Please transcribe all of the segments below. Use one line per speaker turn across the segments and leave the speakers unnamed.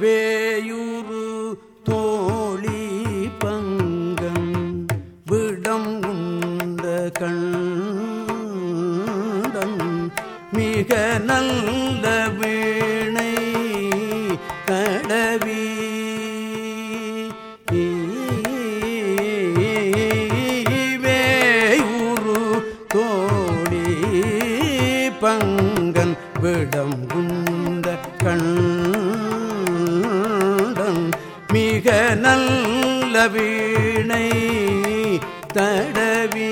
வேயுரு தோழி பங்கம் விடம் உண்ட கண்டம் மிக நல்ல வீணை கடவி. வேயுரு தோழி பங்கன் விடம் உண்ட கண் மிக நல்ல வீணை தடவி.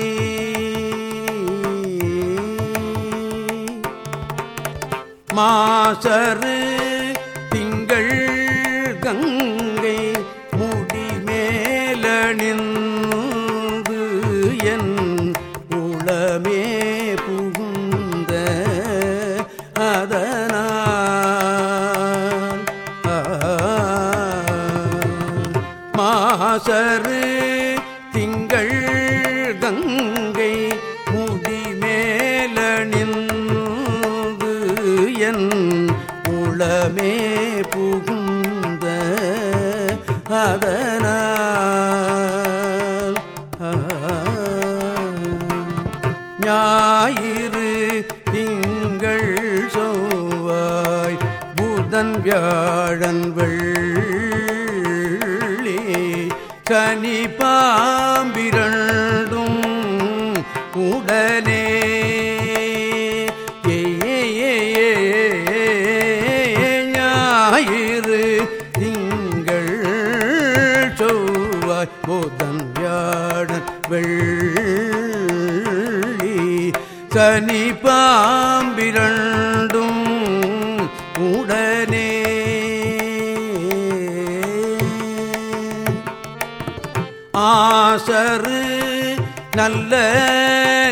மாசரு திங்கள் கங்கை முடிமேலணிந்து என் மாசரு திங்கள் கங்கை முடிமேலணிந்து என் உளமே புகுந்த அதனால். ஞாயிறு திங்கள் சோவாய் புதன் வியாழன் வெள்ள கனி பாம்பிரண்டும் உடனே. ஞாயிறு திங்கள் செவ்வாய் போதன் வியாழன் வெள்ளி. கனி பாம்பிரண்டும் உடனே. ஆசரு நல்ல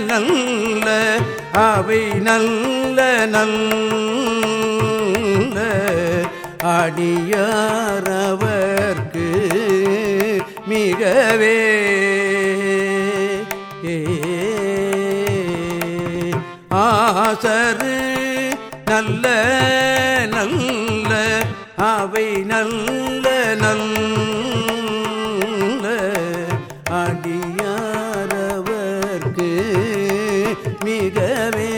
நல்ல அவை நல்ல நல்ல அடியாரவர்க்கு மிகவே. ஆசரு நல்ல நல்ல அவை நல்ல நல்ல மிகவே